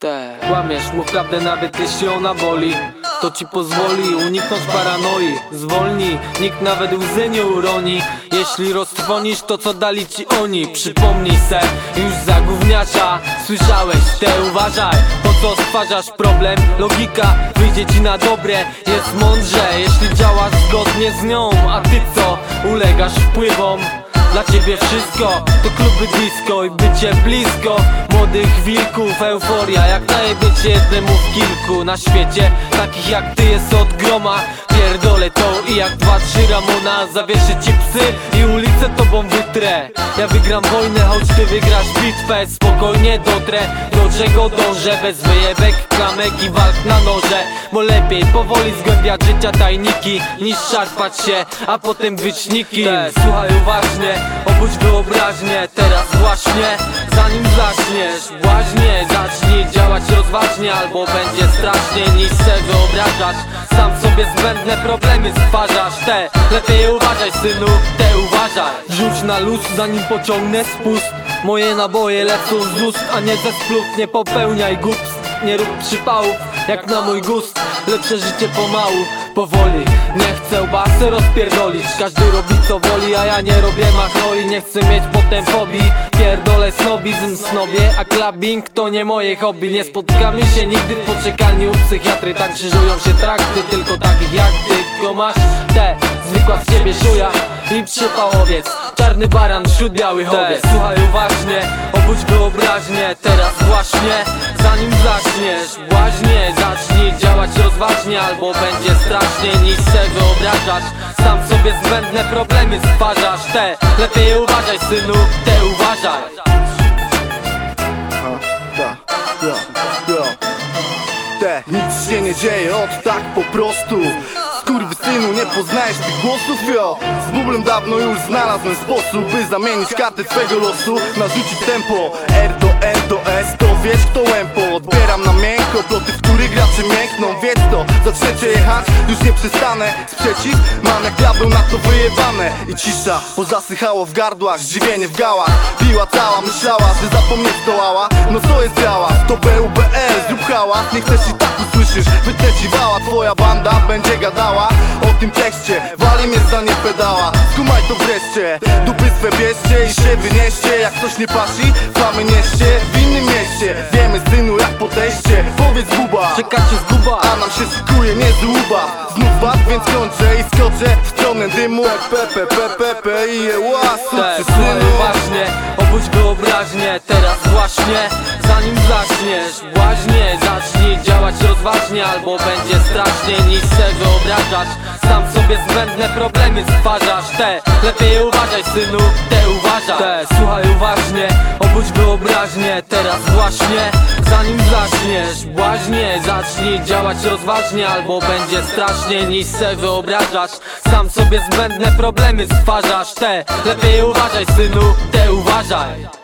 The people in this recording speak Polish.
Te. Kłamiesz, mów prawdę nawet jeśli ona boli. To ci pozwoli uniknąć paranoi. Zwolni, nikt nawet łzy nie uroni. Jeśli roztrwonisz to co dali ci oni Przypomnij se, już za Słyszałeś, te uważaj. Po co stwarzasz problem? Logika wyjdzie ci na dobre. Jest mądrze, jeśli działasz zgodnie z nią. A ty co? Ulegasz wpływom dla ciebie wszystko to kluby disco i bycie blisko Młodych wilków, euforia Jak najebie cię jednemu w kilku na świecie Takich jak ty jest od groma. Pierdolę to i jak dwa, trzy Ramona Zawieszę ci psy i ulicę tobą Ja wygram wojnę, choć ty wygrasz bitwę. Spokojnie dotrę, do czego dążę. Bez wyjebek, klamek i walk na noże. Bo lepiej powoli zgłębiać życia tajniki Niż szarpać się, a potem być nikim. Słuchaj uważnie, obudź wyobraźnię. Teraz właśnie, zanim zaśniesz Błaźnie, zacznij działać rozważnie. Albo będzie strasznie niż se wyobrażasz Sam sobie zbędne problemy stwarzasz. Te, lepiej uważaj synu, te uważaj. Rzuć na luz zanim pociągnę spust. Moje naboje lecą z ust, a nie ze splów Nie popełniaj głupstw, nie rób przypałów Jak na mój gust, lepsze życie pomału Powoli, nie chcę basy rozpierdolić. Każdy robi co woli, a ja nie robię machroi Nie chcę mieć potem fobii Snobizm snobie A clubbing to nie moje hobby. Nie spotkamy się nigdy w poczekalni u psychiatry. Tak krzyżują się trakty, tylko takich jak ty. Tylko masz te, zwykła z ciebie szuja I przypałowiec, czarny baran wśród białych owiec. Słuchaj uważnie, obudź wyobraźnię. Teraz właśnie, zanim zaczniesz Błaźnie, zacznij działać rozważnie Albo będzie strasznie niż se wyobrażasz Sam sobie zbędne problemy stwarzasz. Te, lepiej uważaj synu, te uważaj Te, nic się nie dzieje od tak po prostu. Synu nie poznajesz tych głosów, jo. Z bublem dawno już znalazłem sposób By zamienić kartę twego losu Narzucić tempo. R do N do S To wiesz kto łępo. Odbieram na miękko ploty, w których gracze miękną. Wiedz to, zaczniecie jechać Już nie przestanę. Sprzeciw mam jak diabeł na to wyjebane. I cisza, pozasychało w gardłach Zdziwienie w gałach. Biła cała, myślała, że zapomnieć zdołała. No co jest działa? To BUBL, zrób hałas. Nie chcesz i tak usłyszysz Wytnę ci wała, twoja banda będzie gadała O tym tekście, wali mnie zdanie pedała. Skumaj to wreszcie, dupy swe bierzcie I się wynieście, jak coś nie pasi Flamy nieście, w innym mieście. Wiemy synu jak po buba Czekacie zguba a nam się szykuje niezły ubaw Znów bad, więc kończę i skoczę w stronę dymu. Pepe, pepe, pepe i jeła, suczy słuchaj synu? uważnie, obudź wyobraźnię Teraz właśnie, zanim zaczniesz Błaźnie, zacznij działać rozważnie Albo będzie strasznie niż se wyobrażasz Sam sobie zbędne problemy stwarzasz Te, lepiej uważaj synu, te uważaj Te, słuchaj uważnie, obudź wyobraźnię. Teraz właśnie, zanim zaczniesz Błaźnie, zacznij działać rozważnie Albo będzie strasznie niż se wyobrażasz. Sam sobie zbędne problemy stwarzasz Te, lepiej uważaj synu, te uważaj